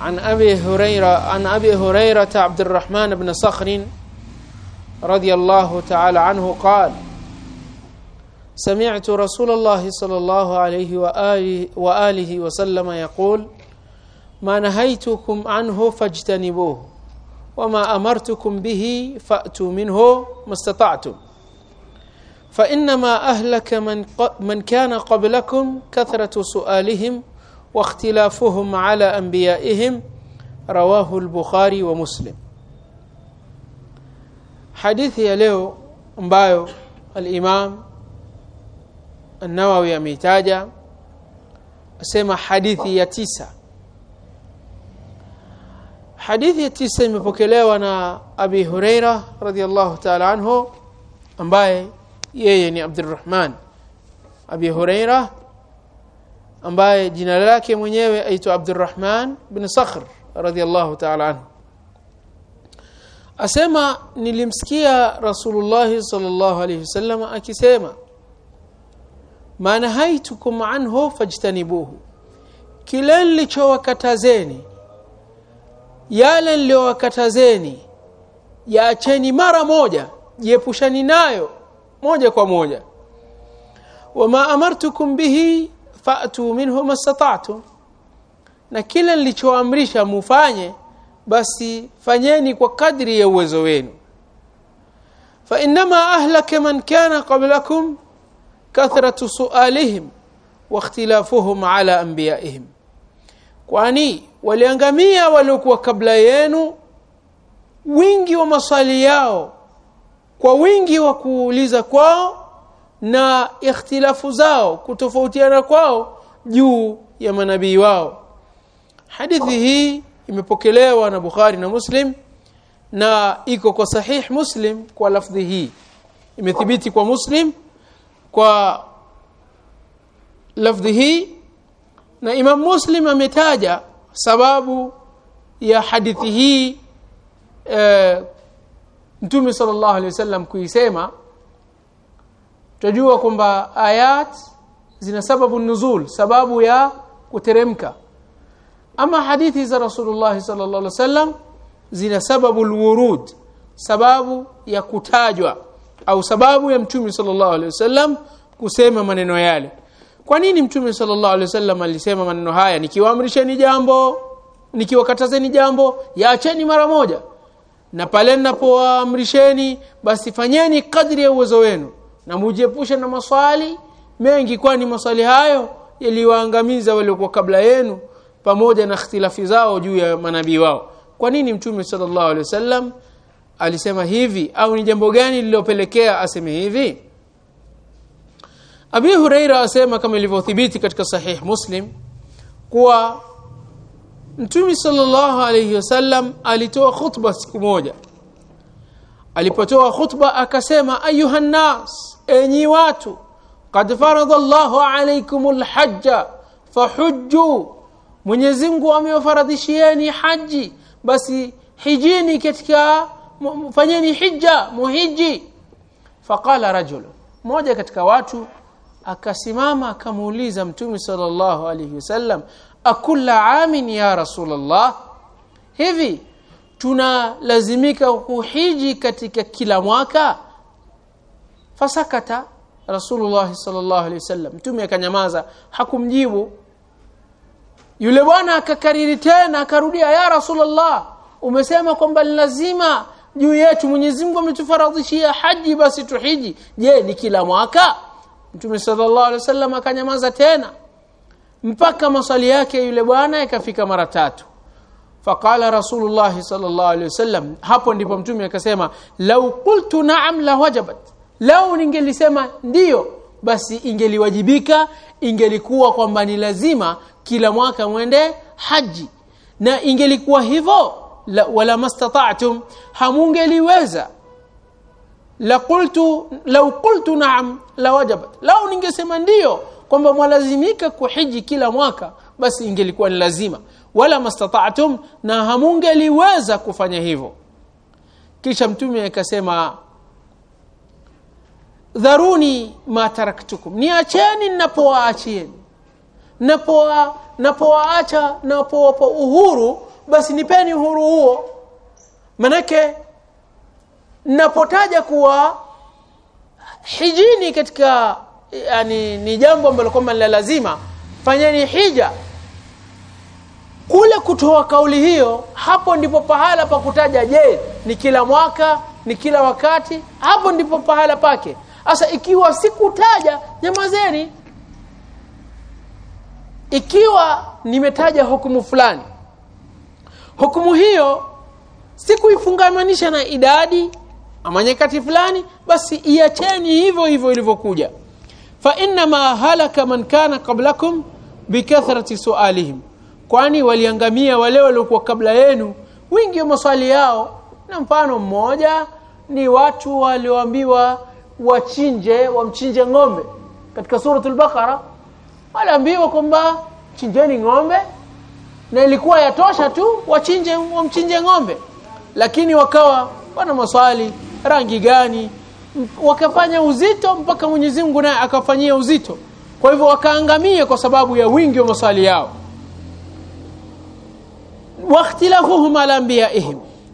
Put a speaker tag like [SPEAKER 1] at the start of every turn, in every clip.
[SPEAKER 1] عن أبي هريرة عن أبي هريرة عبد الرحمن بن صخر رضي الله تعالى عنه قال سمعت رسول الله صلى الله عليه وآله, وآله وسلم يقول ما نهيتكم عنه فاجتنبوه وما أمرتكم به فأتوا منه ما استطعتم. فإنما أهلك من, من كان قبلكم كثرة سؤالهم واختلافهم على أنبيائهم رواه البخاري ومسلم. حديث يليه امبايو الإمام النووي ميتاجا أسمى حديث يتيسى حديث يتيسى مبوكيليه وأنا أبي هريرة رضي الله تعالى عنه امبايه يعني عبد الرحمن. أبي هريرة ambaye jina lake mwenyewe aitwa Abdurrahman bin Sakhr radhiyallahu ta'ala anhu. Asema nilimsikia Rasulullah sallallahu alayhi wasallam akisema maana haitukum anhu fajtanibuhu. Kile nilichowakatazeni yale niliyowakatazeni yaacheni mara moja jiepushani nayo moja kwa moja. Wama amartukum bihi fa'tu minhu mastata'tum na kile nilichoamrisha mufanye basi fanyeni kwa kadri ya uwezo wenu. Fa inma ahlaka man kana qablakum kathratu su'alihim wa ikhtilafuhum ala anbiya'ihim. Kwani waliangamia waliokuwa kabla yenu wingi wa maswali yao kwa wingi wa kuuliza kwao na ikhtilafu zao kutofautiana kwao juu ya manabii wao. Hadithi hii imepokelewa na Bukhari na Muslim na iko kwa sahih Muslim kwa lafdhi hii. Imethibiti kwa Muslim kwa lafdhi hii na Imam Muslim ametaja sababu ya hadithi hii e, Mtume sallallahu alaihi wasallam kuisema tunajua kwamba ayat zina sababu nuzul sababu ya kuteremka. Ama hadithi za Rasulullah sallallahu alaihi wasallam zina sababu alwurud sababu ya kutajwa au sababu ya mtume sallallahu alaihi wasallam kusema maneno yale. Kwa nini mtume sallallahu alaihi wasallam alisema maneno haya? Nikiwaamrisheni jambo nikiwakatazeni jambo yaacheni mara moja. Na pale ninapoamrisheni basi fanyeni kadri ya uwezo wenu na mujiepushe na maswali mengi kwani maswali hayo yaliwaangamiza waliokuwa kabla yenu pamoja na ikhtilafi zao juu ya manabii wao. Kwa nini mtume sallallahu alaihi wasallam alisema hivi? Au ni jambo gani lililopelekea aseme hivi? Abi Huraira asema kama ilivyothibiti katika sahih Muslim kuwa Mtume sallallahu alayhi wasallam alitoa khutba siku moja alipotoa khutba akasema ayuha nas enyi watu qad farada llahu alaykumul hajja fahujju Mwenyezi Mungu amewafaradhishieni haji basi hijini katika fanyeni hija muhiji. Faqala rajul mmoja katika watu akasimama akamuuliza mtume sallallahu alayhi wasallam akulla amin ya rasulullah? Hivi tunalazimika kuhiji katika kila mwaka? Fasakata. Rasulullah sallallahu alaihi wasallam mtume akanyamaza hakumjibu. Yule bwana akakariri tena akarudia ya rasulullah umesema kwamba lazima juu yetu Mwenyezi Mungu ametufaradhishia haji basi tuhiji. Je ni kila mwaka? Mtume sallallahu alaihi wasallam akanyamaza tena. Mpaka maswali yake yule bwana yakafika mara tatu faqala rasulullah sallallahu alaihi wasallam hapo ndipo mtume akasema lau qultu na'am la wajabat. Lau ningelisema ndiyo basi ingeliwajibika ingelikuwa kwamba ni lazima kila mwaka mwende haji. Na ingelikuwa hivyo la, wala mastata'tum hamungeliweza. La qultu law qultu na'am la wajabat. Lau ningesema ndiyo kwamba mwalazimika kuhiji kila mwaka basi ingelikuwa ni lazima wala mastata'tum na hamungeliweza kufanya hivyo. Kisha mtume akasema dharuni ma taraktukum niacheni ninapowaachieni napoa napowaacha napowapa uhuru basi nipeni uhuru huo. Manake napotaja kuwa hijini katika yani ni jambo ambalo kwamba la lazima fanyeni hija kule kutoa kauli hiyo hapo ndipo pahala pa kutaja je ni kila mwaka ni kila wakati? Hapo ndipo pahala pake. Sasa ikiwa sikutaja nyamazeni ikiwa nimetaja hukumu fulani hukumu hiyo sikuifungamanisha na idadi ama nyakati fulani basi iacheni hivyo hivyo ilivyokuja. Fa inma halaka man kana qablakum bikathrati sualihim kwani waliangamia wale waliokuwa kabla yenu? Wingi wa maswali yao. Na mfano mmoja ni watu walioambiwa wachinje wamchinje ng'ombe. Katika suratul baqara waliambiwa kwamba chinjeni ng'ombe na ilikuwa yatosha tu wachinje wamchinje ng'ombe. Lakini wakawa wana maswali rangi gani? Wakafanya uzito mpaka Mwenyezi Mungu naye akafanyia uzito. Kwa hivyo wakaangamia kwa sababu ya wingi wa maswali yao wakhtilafuhum ala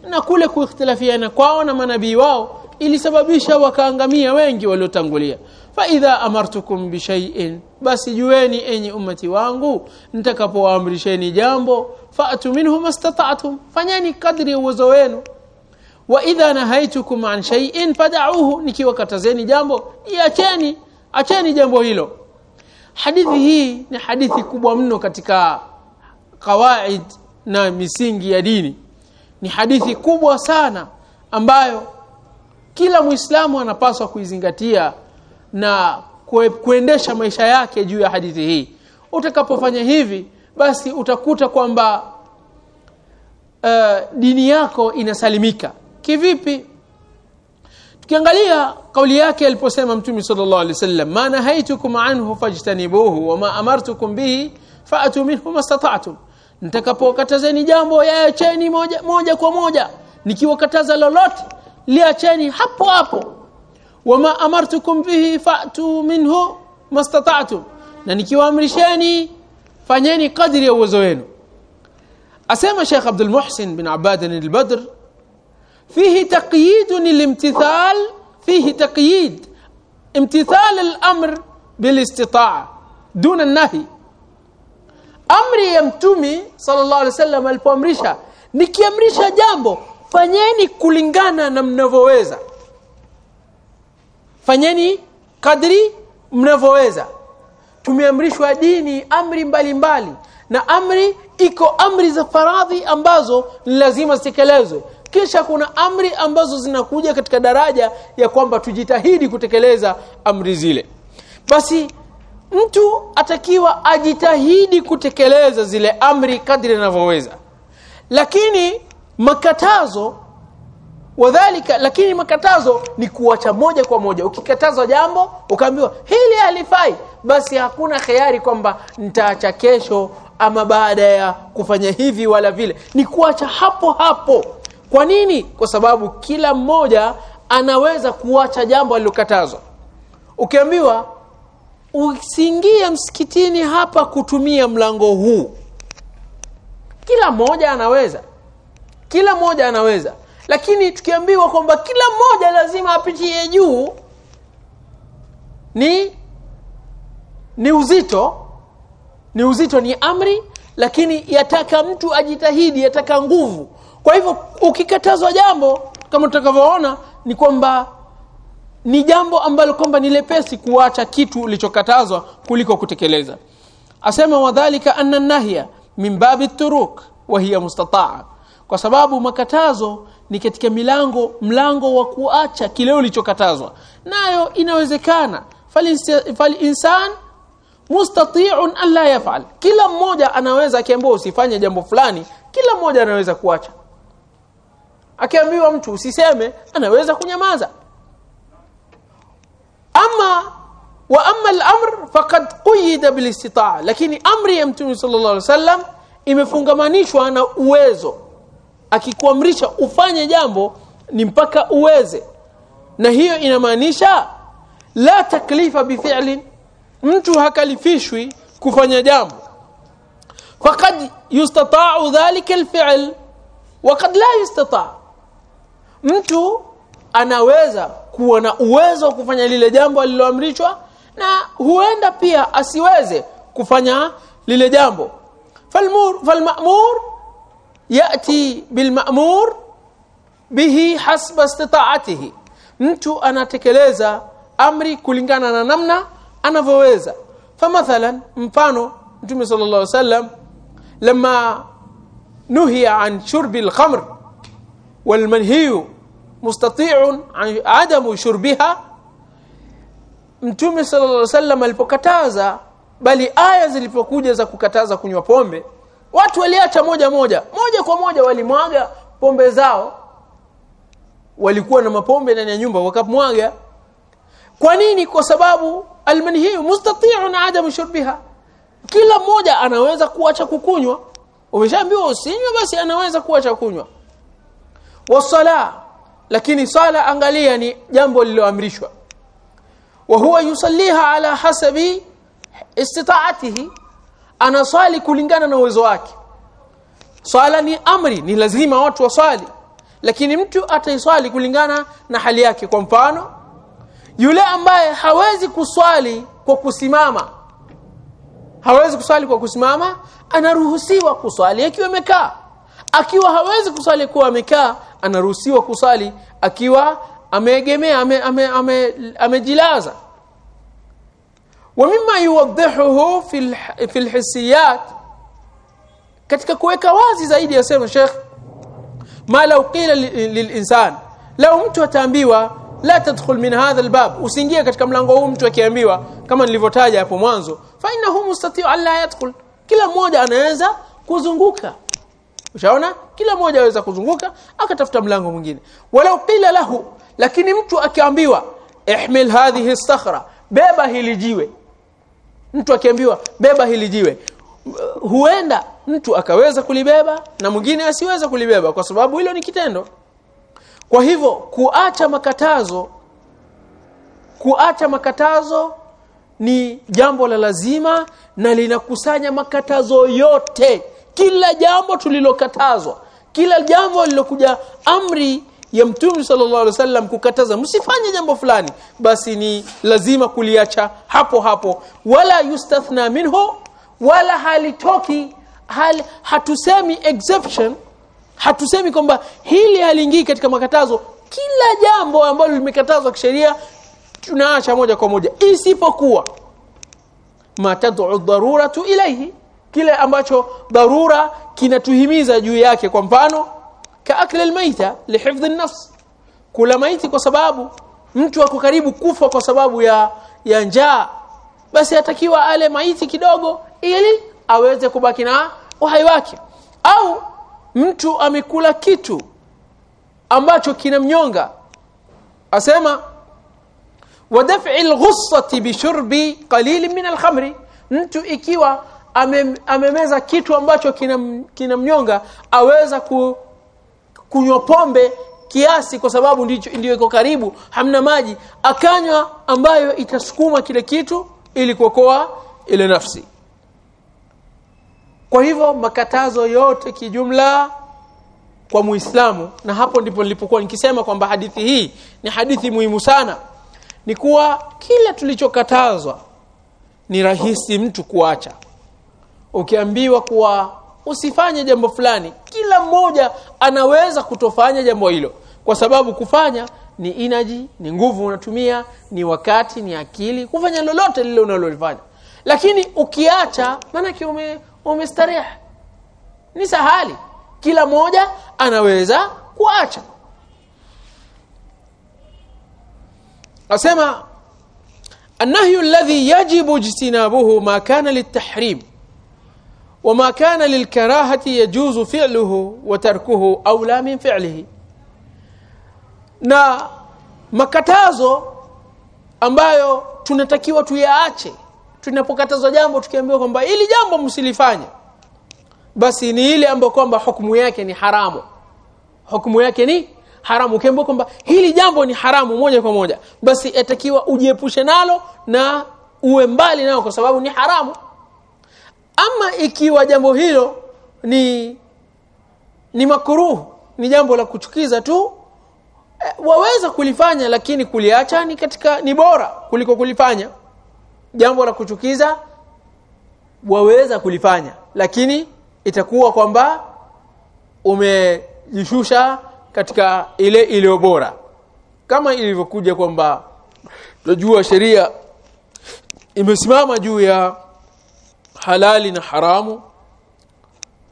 [SPEAKER 1] na kule kuikhtilafiana kwao na manabii wao ilisababisha wakaangamia wengi waliotangulia. Fa idha amartukum bi shay'in basi jueni enyi ummati wangu nitakapoamrisheni jambo fa'tu minhu mastata'tum fanyeni kadri ya uwezo wenu. Wa idha nahaitukum an shay'in fad'uhu nikiwakatazeni jambo iacheni acheni jambo hilo. Hadithi hii ni hadithi kubwa mno katika kawaid na misingi ya dini. Ni hadithi kubwa sana ambayo kila muislamu anapaswa kuizingatia na kuendesha maisha yake juu ya hadithi hii. Utakapofanya hivi basi utakuta kwamba uh, dini yako inasalimika. Kivipi? Tukiangalia kauli yake aliposema mtume sallallahu alaihi wasallam ma nahaitukum anhu fajtanibuhu wama amartukum bihi fa'tu minhu mastata'tum nitakapokatazeni jambo yaacheni moja moja kwa moja. Nikiwakataza lolote liacheni hapo hapo. Wama amartukum bihi fa'tu minhu mastata'tum. Na nikiwaamrisheni fanyeni kadri ya uwezo wenu. Asema Sheikh Abdul Muhsin bin Abadan al-Badr fihi taqyid lilimtithal fihi taqyid. Imtithal al-amr bil istita'a dun an-nahy amri ya mtumi sallallahu alaihi wasallam alipoamrisha nikiamrisha jambo fanyeni kulingana na mnavyoweza. Fanyeni kadri mnavyoweza. Tumeamrishwa dini amri mbalimbali mbali. na amri iko amri za faradhi ambazo ni lazima zitekelezwe. Kisha kuna amri ambazo zinakuja katika daraja ya kwamba tujitahidi kutekeleza amri zile. Basi mtu atakiwa ajitahidi kutekeleza zile amri kadri anavyoweza. Lakini makatazo wadhalika lakini makatazo ni kuacha moja kwa moja. Ukikatazwa jambo ukaambiwa hili halifai basi hakuna khiari kwamba nitaacha kesho ama baada ya kufanya hivi wala vile. Ni kuacha hapo hapo. Kwa nini? Kwa sababu kila mmoja anaweza kuacha jambo alilokatazwa. Ukiambiwa usiingie msikitini hapa kutumia mlango huu. Kila mmoja anaweza. Kila mmoja anaweza. Lakini tukiambiwa kwamba kila mmoja lazima apitie juu ni ni uzito. Ni uzito ni amri lakini yataka mtu ajitahidi yataka nguvu. Kwa hivyo ukikatazwa jambo kama tutakavyoona ni kwamba ni jambo ambalo kwamba ni lepesi kuacha kitu ulichokatazwa kuliko kutekeleza. Asema wadhalika anna nahya min babi turuk wa hiya mustataa. Kwa sababu makatazo ni katika milango mlango wa kuacha kile ulichokatazwa. Nayo inawezekana falinsan mustati'un an la yaf'al. Kila mmoja anaweza akiambiwa usifanye jambo fulani kila mmoja anaweza kuacha. Akiambiwa mtu usiseme anaweza kunyamaza ama wa amma al-amr faqad quyida bil istita'a lakini amri ya mtume sallallahu alaihi wasallam imefungamanishwa na uwezo. Akikuamrisha ufanye jambo ni mpaka uweze. Na hiyo inamaanisha la taklifa bifi'lin mtu hakalifishwi kufanya jambo. Faqad yustata'u dhalika alfi'l wa qad la yustata' mtu anaweza kuwa na uwezo wa kufanya lile jambo aliloamrishwa na huenda pia asiweze kufanya lile jambo falmur falma'mur yati bilma'mur bihi hasba istita'atihi mtu anatekeleza amri kulingana na namna anavyoweza famathalan mfano mtume sallallahu alaihi wasallam lama nuhiya an shurbi al-khamr والمنهي mustati'un adamu shurbiha. Mtume sallallahu alayhi wasallam alipokataza bali aya zilipokuja za kukataza kunywa pombe watu waliacha moja moja. Moja kwa moja walimwaga pombe zao. Walikuwa na mapombe ndani ya nyumba wakamwaga. Kwa nini? Kwa sababu almanhiyu mustati'un adamu shurbiha. Kila mmoja anaweza kuacha kukunywa. Umeshaambiwa usinywe basi anaweza kuacha kunywa. Wasala lakini sala angalia ni jambo lililoamrishwa. Wa huwa yusalliha ala hasabi istita'atihi anaswali kulingana na uwezo wake. Swala ni amri ni lazima watu waswali. Lakini mtu ataiswali kulingana na hali yake. Kwa mfano yule ambaye hawezi kuswali kwa kusimama hawezi kuswali kwa kusimama anaruhusiwa kuswali akiwa amekaa. Akiwa hawezi kuswali kuwa amekaa anaruhusiwa kusali akiwa ameegemea amejilaza ame, ame, ame, ame wa mimma yuwaddihuhu fil hisiyat katika kuweka wazi zaidi yasema Sheikh ma law qila lilinsan law mtu ataambiwa la tadkhul min hadha albab usiingie katika mlango huu mtu akiambiwa kama nilivyotaja hapo mwanzo fa innahu mustati'u alla yadkhul kila mmoja anaweza kuzunguka ushaona? Kila mmoja aweza kuzunguka akatafuta mlango mwingine. Walau qila lahu lakini mtu akiambiwa ihmil hadhihi as-sakhra beba hili jiwe. Mtu akiambiwa beba hili jiwe huenda mtu akaweza kulibeba na mwingine asiweza kulibeba kwa sababu hilo ni kitendo. Kwa hivyo kuacha makatazo kuacha makatazo ni jambo la lazima na linakusanya makatazo yote kila jambo tulilokatazwa kila jambo lilokuja amri ya mtume sallallahu alaihi wasallam kukataza. Msifanye jambo fulani basi ni lazima kuliacha hapo hapo. Wala yustathna minhu wala halitoki hal, hatusemi exception hatusemi kwamba hili haliingii katika makatazo. Kila jambo ambalo limekatazwa kisheria tunaacha moja kwa moja. Isipokuwa ma tad'u daruratu ilayhi kile ambacho dharura kinatuhimiza juu yake kwa mfano kaakli almaita lihifdhi an-nafs. Kula maiti kwa sababu mtu ako karibu kufa kwa sababu ya ya njaa basi atakiwa ale maiti kidogo ili aweze kubaki na uhai wake. Au mtu amekula kitu ambacho kinamnyonga asema wadaf'i al-ghussati bi shurbi qalil min al-khamri. Mtu ikiwa ame, amemeza kitu ambacho kinamnyonga kina aweza ku, kunywa pombe kiasi kwa sababu ndicho ndio iko karibu hamna maji akanywa ambayo itasukuma kile kitu ili kuokoa ile nafsi. Kwa hivyo makatazo yote kijumla kwa muislamu na hapo ndipo nilipokuwa nikisema kwamba hadithi hii ni hadithi muhimu sana ni kuwa kila tulichokatazwa ni rahisi mtu kuacha ukiambiwa kuwa usifanye jambo fulani kila mmoja anaweza kutofanya jambo hilo kwa sababu kufanya ni energy ni nguvu unatumia ni wakati ni akili kufanya lolote lile unalolifanya lakini ukiacha maanake ume, umestarehe ni sahali kila mmoja anaweza kuacha asema النهي الذي يجب اجتنابه ما كان للتحريم وما كان للكراهة يجوز فعله وتركه أولى من فعله na makatazo ambayo tunatakiwa tuyaache tunapokatazwa jambo tukiambiwa kwamba hili jambo msilifanye basi ni ile ambayo kwamba hukumu yake ni haramu hukumu yake ni haramu ukiambiwa kwamba hili jambo ni haramu moja kwa moja basi yatakiwa ujiepushe nalo na uwe mbali nalo kwa sababu ni haramu ama ikiwa jambo hilo ni ni makuruh ni jambo la kuchukiza tu e, waweza kulifanya lakini kuliacha ni katika ni bora kuliko kulifanya. Jambo la kuchukiza waweza kulifanya lakini itakuwa kwamba umejishusha katika ile iliyo bora. Kama ilivyokuja kwamba tunajua sheria imesimama juu ya halali na haramu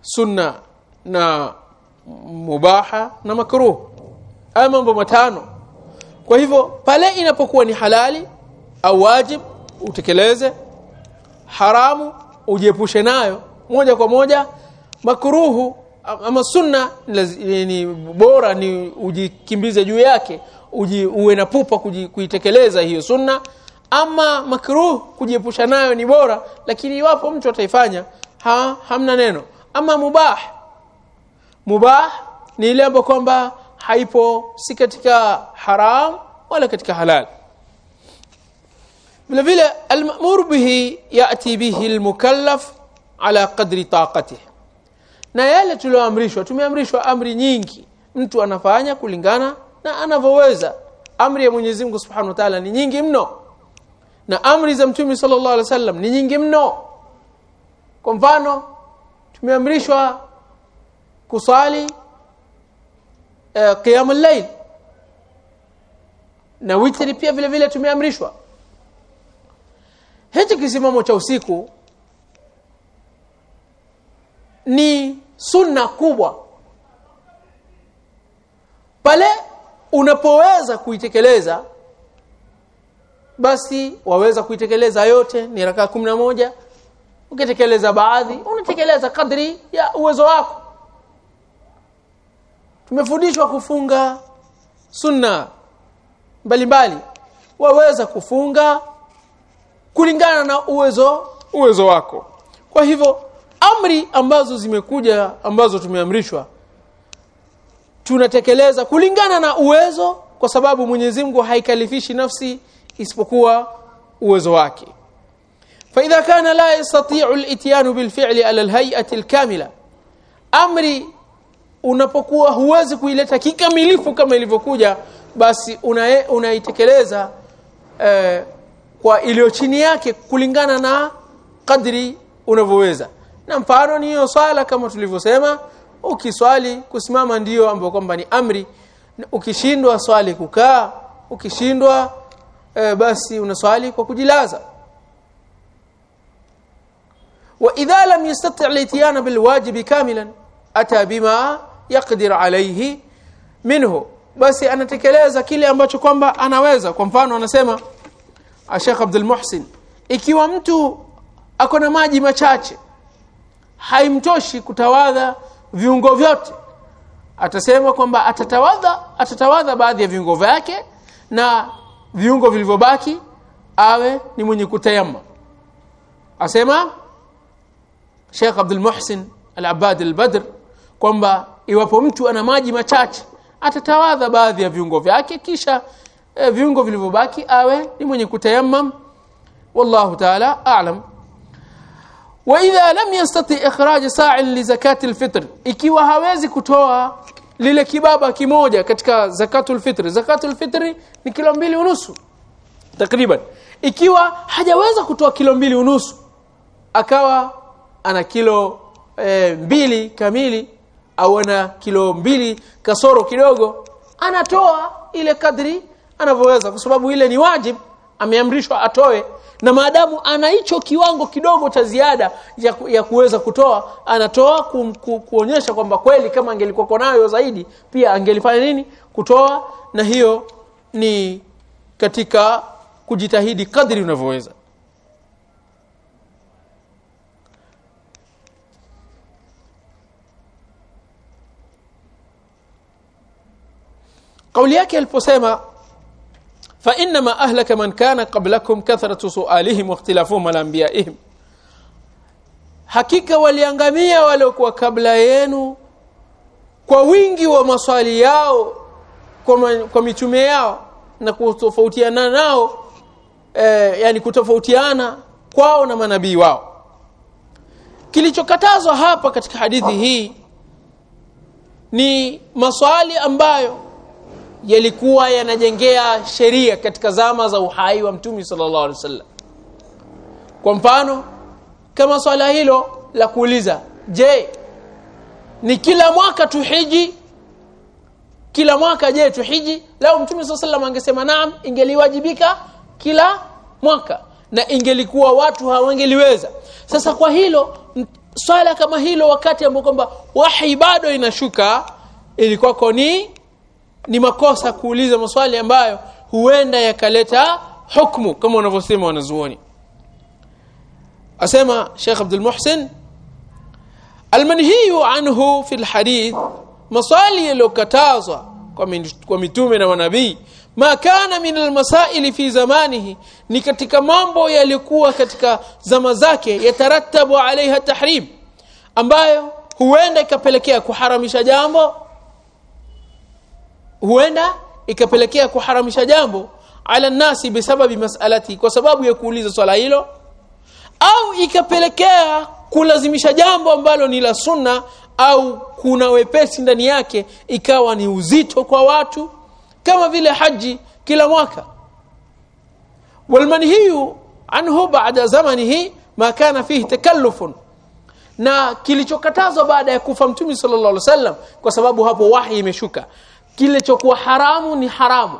[SPEAKER 1] sunna na mubaha na makruh. Haya mambo matano. Kwa hivyo pale inapokuwa ni halali au wajib utekeleze. Haramu ujiepushe nayo. Moja kwa moja makruhu ama sunna ni bora ni ujikimbize juu yake uji, uwe na pupa kuitekeleza hiyo sunna ama makruh kujiepusha nayo ni bora lakini iwapo mtu ataifanya ha, hamna neno. Ama mubah. Mubah ni ile ambayo kwamba haipo si katika haram wala katika halal. Vile vile almamur bihi yati bihi almukallaf ala qadri taqatihi. Na yale tulioamrishwa tumeamrishwa amri nyingi. Mtu anafanya kulingana na anavyoweza. Amri ya Mwenyezi Mungu Subhanahu wa Ta'ala ni nyingi mno na amri za Mtume sallallahu alaihi wasallam ni nyingi mno. Kwa mfano tumeamrishwa kusali uh, qiyamul layl. Na witri pia vile vile tumeamrishwa. Hichi kisimamo cha usiku ni sunna kubwa. Pale unapoweza kuitekeleza basi waweza kuitekeleza yote ni rakaa moja. Ukitekeleza baadhi unatekeleza kadri ya uwezo wako. Tumefundishwa kufunga sunna mbalimbali. Waweza kufunga kulingana na uwezo uwezo wako. Kwa hivyo amri ambazo zimekuja ambazo tumeamrishwa tunatekeleza kulingana na uwezo kwa sababu Mwenyezi Mungu haikalifishi nafsi isipokuwa uwezo wake فإذا كان لا يستطيع الاتيان بالفعل على الهيئة الكاملة amri unapokuwa huwezi kuileta kikamilifu kama ilivyokuja basi unaitekeleza una eh, kwa iliyo chini yake kulingana na kadri unavyoweza na mfano ni hiyo swala kama tulivyosema ukiswali kusimama ndiyo ambayo kwamba ni amri ukishindwa swali kukaa ukishindwa e, basi unaswali kwa kujilaza. Wa idha lam yastati' al-itiyana bil wajib kamilan ata bima yaqdir alayhi minhu. Basi anatekeleza kile ambacho kwamba anaweza. Kwa mfano anasema Sheikh Abdul Muhsin ikiwa mtu ako na maji machache haimtoshi kutawadha viungo vyote atasema kwamba atatawadha atatawadha baadhi ya viungo vyake na viungo vilivyobaki awe ni mwenye kutayamma asema Sheikh Abdul Muhsin Al-Abad Al-Badr kwamba iwapo mtu ana maji machache atatawadha baadhi ya viungo vyake kisha eh, viungo vilivyobaki awe ni mwenye kutayammam wallahu ta'ala a'lam. Wa idha lam yastati ikhraj sa'in li zakati al-fitr ikiwa hawezi kutoa lile kibaba kimoja katika zakatul fitri. Zakatul fitri ni kilo mbili unusu takriban. Ikiwa hajaweza kutoa kilo mbili unusu akawa ana kilo e, mbili kamili au ana kilo mbili kasoro kidogo anatoa ile kadri anavyoweza kwa sababu ile ni wajib ameamrishwa atoe na maadamu ana hicho kiwango kidogo cha ziada ya, ya kuweza kutoa anatoa ku, ku, kuonyesha kwamba kweli kama angelikuwa nayo zaidi pia angelifanya nini? Kutoa. Na hiyo ni katika kujitahidi kadri unavyoweza. Kauli yake aliposema fa inma ahlaka man kana qablakum kathratu su'alihim wa ikhtilafuhum ala anbiya'ihim. Hakika waliangamia waliokuwa kabla yenu kwa wingi wa maswali yao kwa, kwa mitume yao na kutofautiana nao eh, yani kutofautiana kwao na manabii wao. Kilichokatazwa hapa katika hadithi hii ni maswali ambayo yalikuwa yanajengea sheria katika zama za uhai wa mtume sallallahu alaihi wasallam. Kwa mfano kama swala hilo la kuuliza je ni kila mwaka tuhiji? Kila mwaka je tuhiji? Lao mtume sallallahu alaihi angesema naam ingeliwajibika kila mwaka na ingelikuwa watu hawangeliweza. Sasa kwa hilo swala kama hilo wakati ambao kwamba wahi bado inashuka ilikuwa ni ni makosa kuuliza maswali ambayo huenda yakaleta hukumu kama wanavyosema wanazuoni. Asema Sheikh Abdul Muhsin almanhiyu anhu fi alhadith maswali yaliyokatazwa kwa mitume na manabii ma kana min almasaili fi zamanihi ni katika mambo yalikuwa katika zama zake yatarattabu alaiha tahrim ambayo huenda ikapelekea kuharamisha jambo huenda ikapelekea kuharamisha jambo ala nasi bisababi masalati kwa sababu ya kuuliza swala hilo au ikapelekea kulazimisha jambo ambalo ni la sunna au kuna wepesi ndani yake ikawa ni uzito kwa watu kama vile haji kila mwaka. Walmanhiyu anhu baada zamanihi ma kana fihi takallufun. Na kilichokatazwa baada ya kufa mtume sallallahu alaihi wasallam kwa sababu hapo wahi imeshuka kilichokuwa haramu ni haramu.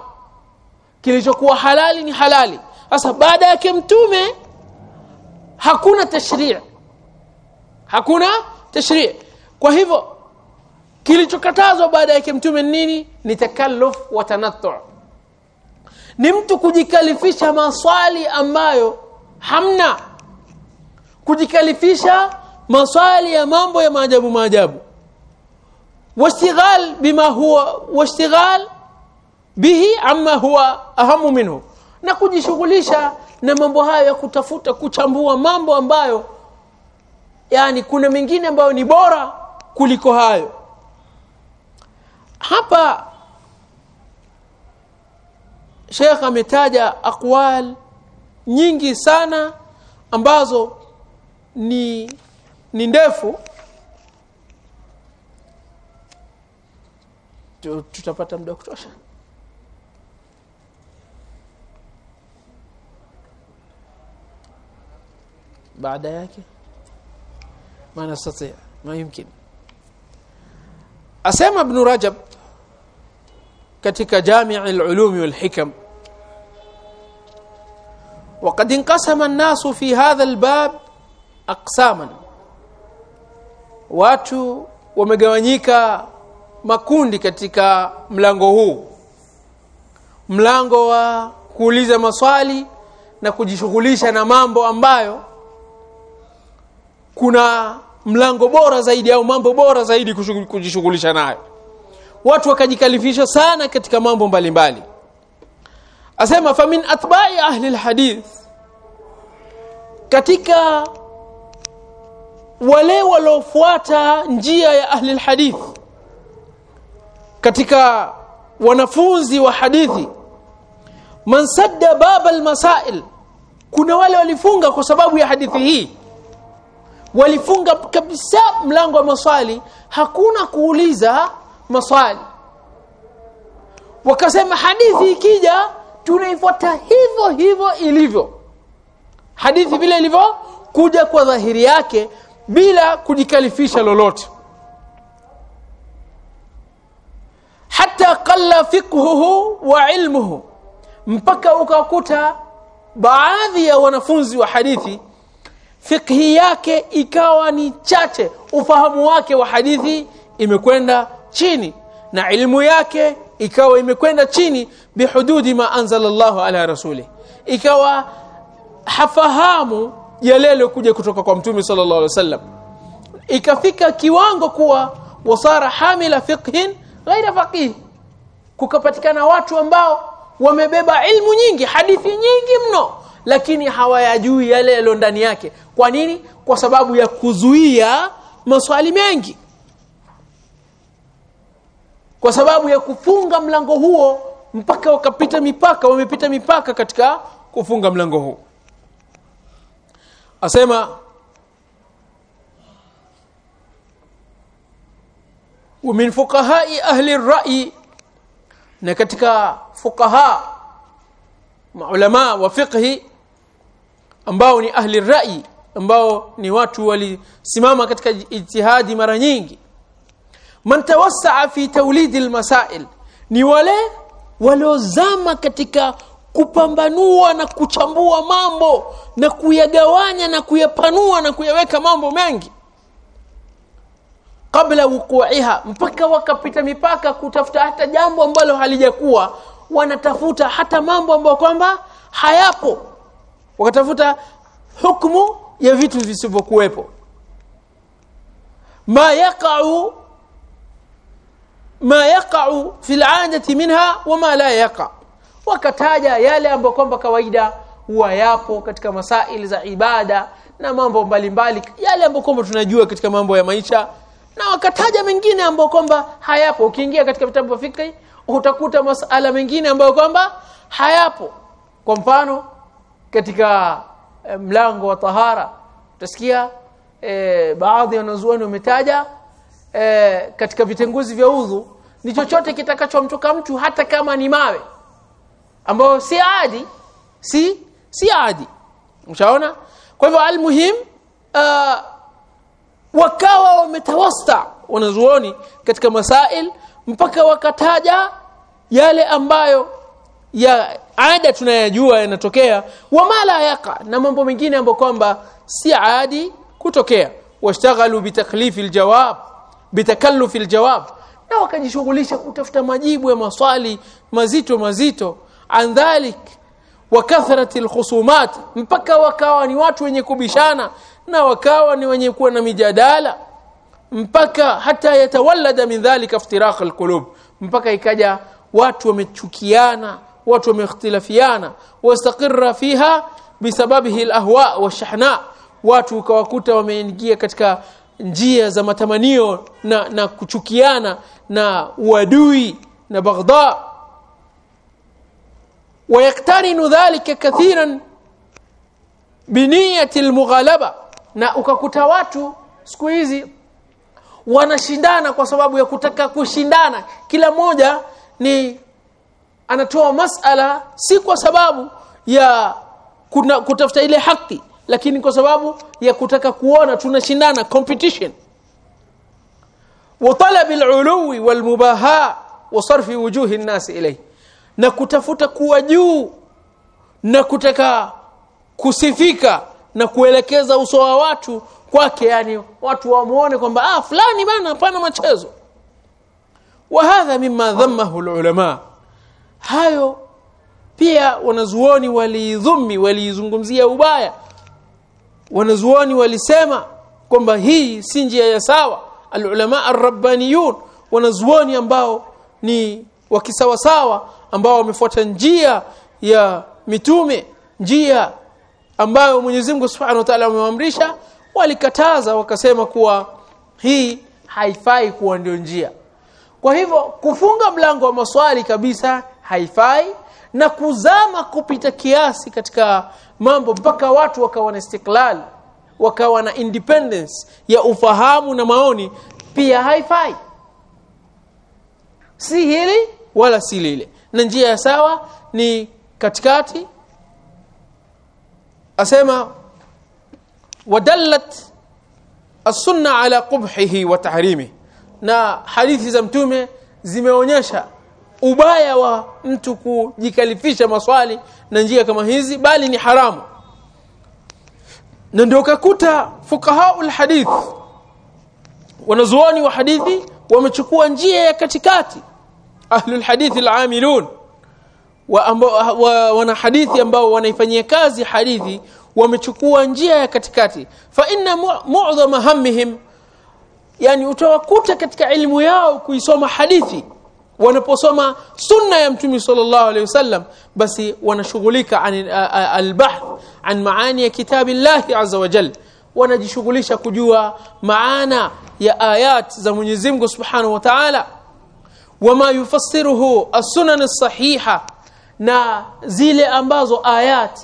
[SPEAKER 1] Kilichokuwa halali ni halali. Sasa baada yake mtume hakuna tashrii hakuna tashri. Kwa hivyo kilichokatazwa baada yake mtume nini? Ni takalluf wa tanattu. Ni mtu kujikalifisha maswali ambayo hamna. Kujikalifisha maswali ya mambo ya maajabu maajabu واشتغال بما هو واشتغال bihi amma huwa ahamu minhu na kujishughulisha na mambo hayo ya kutafuta kuchambua mambo ambayo yani kuna mengine ambayo ni bora kuliko hayo. Hapa Sheikh ametaja aqwal nyingi sana ambazo ni ni ndefu. Tutapata muda kutosha. Baada yake ما نستطيع ما يمكن أسامة بن رجب katika جامع العلوم والحكم وقد انقسم الناس في هذا الباب أقساما watu wamegawanyika makundi katika mlango huu. Mlango wa kuuliza maswali na kujishughulisha na mambo ambayo kuna mlango bora zaidi au mambo bora zaidi kujishughulisha nayo. Watu wakajikalifisha sana katika mambo mbalimbali. Asema famin atba'i ahli alhadith katika wale waliofuata njia ya ahli alhadith katika wanafunzi wa hadithi man sadda baba almasail kuna wale walifunga kwa sababu ya hadithi hii. Walifunga kabisa mlango wa maswali hakuna kuuliza maswali. Wakasema hadithi ikija tunaifuata hivyo hivyo ilivyo. Hadithi vile ilivyo kuja kwa dhahiri yake bila kujikalifisha lolote qalla fiqhuhu wa ilmuhu mpaka ukakuta baadhi ya wanafunzi wa hadithi fikhi yake ikawa ni chache ufahamu wake wa hadithi imekwenda chini na ilmu yake ikawa imekwenda chini bihududi ma anzala Allahu ala rasuli ikawa hafahamu yale yaliyokuja kutoka kwa mtume sallallahu alaihi wasallam. Ikafika kiwango kuwa wasara hamila fiqhin ghaira faqih kukapatikana watu ambao wamebeba ilmu nyingi hadithi nyingi mno lakini hawayajui yale yaliyo ndani yake kwa nini kwa sababu ya kuzuia maswali mengi kwa sababu ya kufunga mlango huo mpaka wakapita mipaka wamepita mipaka katika kufunga mlango huu asema ومن فقهاء أهل الرأي na katika fuqaha maulama wa fiqhi ambao ni ahli rai ambao ni watu walisimama katika ijtihadi mara nyingi. Man tawassaa fi tawlid almasail ni wale waliozama katika kupambanua na kuchambua mambo na kuyagawanya na kuyapanua na kuyaweka mambo mengi kabla wukuiha mpaka wakapita mipaka kutafuta hata jambo ambalo halijakuwa wanatafuta hata mambo ambayo kwamba hayapo. Wakatafuta hukumu ya vitu visivyokuwepo. Ma yaqa'u ma yaqa'u fi 'adati minha wa ma la yaqa. Wakataja yale ambayo kwamba kawaida huwa yapo katika masaili za ibada na mambo mbalimbali yale ambayo kwamba tunajua katika mambo ya maisha na wakataja mengine ambayo kwamba hayapo. Ukiingia katika vitabu vya fikhi utakuta masala mengine ambayo kwamba hayapo. Kwa mfano katika e, mlango wa tahara utasikia e, baadhi ya wanazuoni wametaja e, katika vitenguzi vya udhu ni chochote kitakachomtoka mtu hata kama ni mawe ambayo si adi si si adi ushaona? Kwa hivyo almuhim uh, wakawa wametawasta wanazuoni katika masail mpaka wakataja yale ambayo ya ada tunayajua yanatokea wama la yaqa na mambo mengine ambayo kwamba si adi kutokea. Washtaghalu bitaklifi aljawab bitakallufi aljawab na wakajishughulisha kutafuta majibu ya maswali mazito mazito. Andhalik wa kathrati mpaka wakawa ni watu wenye kubishana na wakawa ni wenye kuwa na mijadala mpaka hata yatawallada min dhalika iftiraq alqulub mpaka ikaja watu wamechukiana watu wameikhtilafiana wastaqirra fiha bisababihi alahwa washahna watu ukawakuta wameingia katika njia za matamanio na, na kuchukiana na uadui na baghdha ويقترن ذلك كثيرا بنيه المغالبه na ukakuta watu siku hizi wanashindana kwa sababu ya kutaka kushindana. Kila mmoja ni anatoa masala si kwa sababu ya kuna, kutafuta ile haki lakini kwa sababu ya kutaka kuona tunashindana competition. Wa talab al-uluwi wal-mubaha wa wujuhi an-nas na kutafuta kuwa juu na kutaka kusifika na kuelekeza uso wa watu kwake yani watu wamuone kwamba ah fulani bana hapana machezo. Wa hadha mimma dhammahu ulama hayo pia wanazuoni walidhumi walizungumzia ubaya. Wanazuoni walisema kwamba hii si njia ya sawa. Alulama arrabbaniyun wanazuoni ambao ni wakisawasawa ambao wamefuata njia ya mitume njia ambayo Mwenyezi Mungu Subhanahu wa Ta'ala amewaamrisha walikataza wakasema kuwa hii haifai kuwa ndio njia. Kwa hivyo kufunga mlango wa maswali kabisa haifai na kuzama kupita kiasi katika mambo mpaka watu wakawa na istiklal wakawa na independence ya ufahamu na maoni pia haifai. Si hili wala si lile. Na njia ya sawa ni katikati asema wadallat as-sunna ala qubhihi wa tahrimi. Na hadithi za mtume zimeonyesha ubaya wa mtu kujikalifisha maswali na njia kama hizi bali ni haramu. Na ndio kakuta fuqahaul hadith wanazuoni wa hadithi wamechukua njia ya katikati ahlul hadithi al-amilun wa, amba, wa wana hadithi ambao wanaifanyia kazi hadithi wamechukua njia ya katikati. Fa inna mu'dhama hammihim yani utawakuta katika ilmu yao kuisoma hadithi. Wanaposoma sunna ya mtume sallallahu alaihi wasallam basi wanashughulika an albahth an maani ya kitabillahi azza wa jalla wanajishughulisha kujua maana ya ayat za Mwenyezi Mungu Subhanahu wa Ta'ala. Wama yufassiruhu as-sunan as-sahiha na zile ambazo ayat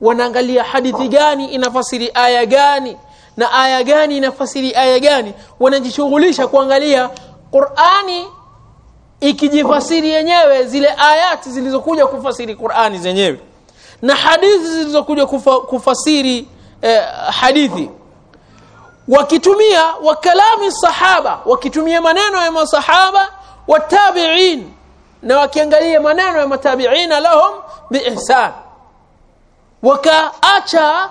[SPEAKER 1] wanaangalia hadithi gani inafasiri aya gani na aya gani inafasiri aya gani wanajishughulisha kuangalia Qur'ani ikijifasiri yenyewe zile ayati zilizokuja kufasiri Qur'ani zenyewe na hadithi zilizokuja kufa, kufasiri eh, hadithi. Wakitumia wakalami sahaba wakitumia maneno ya masahaba watabi'in na wakiangalia maneno ya matabi'ina lahum biihsan. Wakaacha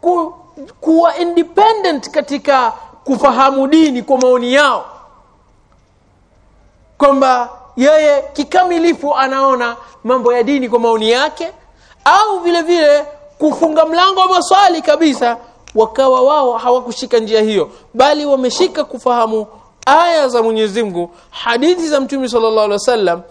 [SPEAKER 1] ku, kuwa independent katika kufahamu dini kwa maoni yao. Kwamba yeye kikamilifu anaona mambo ya dini kwa maoni yake au vile vile kufunga mlango wa maswali kabisa wakawa wao hawakushika njia hiyo bali wameshika kufahamu aya za Mwenyezi Mungu hadithi za Mtume sallallahu alaihi wasallam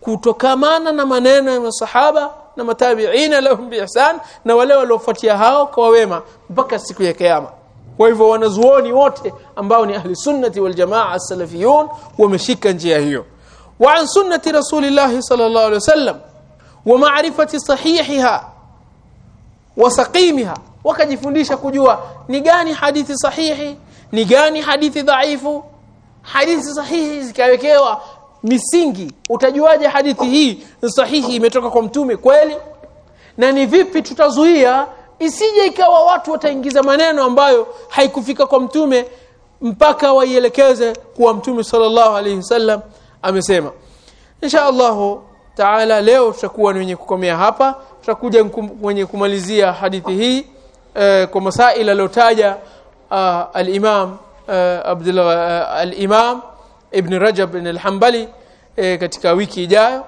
[SPEAKER 1] kutokamana na maneno ya masahaba na matabiina lahum biihsan na wale waliofuatia hao kwa wema mpaka siku ya kiyama. Kwa hivyo wanazuoni wote ambao ni ahli sunnati wal jamaa salafiyun wameshika njia hiyo. Wa an sunnati rasulillah sallallahu alaihi wasallam wa ma'rifati sahihiha wa saqimiha. Wakajifundisha kujua ni gani hadithi sahihi ni gani hadithi dhaifu. Hadithi sahihi zikawekewa misingi. Utajuaje hadithi hii ni sahihi imetoka kwa mtume kweli? Na ni vipi tutazuia isije ikawa watu wataingiza maneno ambayo haikufika kwa mtume mpaka waielekeze kuwa mtume sallallahu alayhi wasallam amesema. Insha Allah taala leo tutakuwa ni wenye kukomea hapa. Tutakuja wenye kumalizia hadithi hii eh, kwa masaila aliyotaja uh, al-Imam uh, Abdullah uh, al-Imam Ibn Rajab al-Hanbali e, katika wiki ijayo.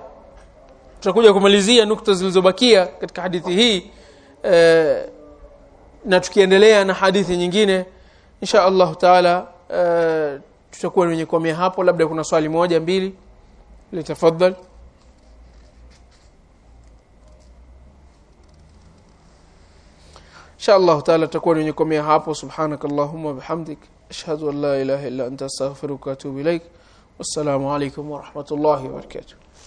[SPEAKER 1] Tutakuja kumalizia nukta zilizobakia katika hadithi hii e, na tukiendelea na hadithi nyingine insha Allah taala e, tutakuwa wenye kuamia hapo labda kuna swali moja mbili. Litafadhali insha Allah taala tutakuwa wenye kuamia hapo. Subhanakallahumma bihamdik أشهد أن لا إله إلا أنت أستغفرك وأتوب إليك. والسلام عليكم ورحمة الله وبركاته.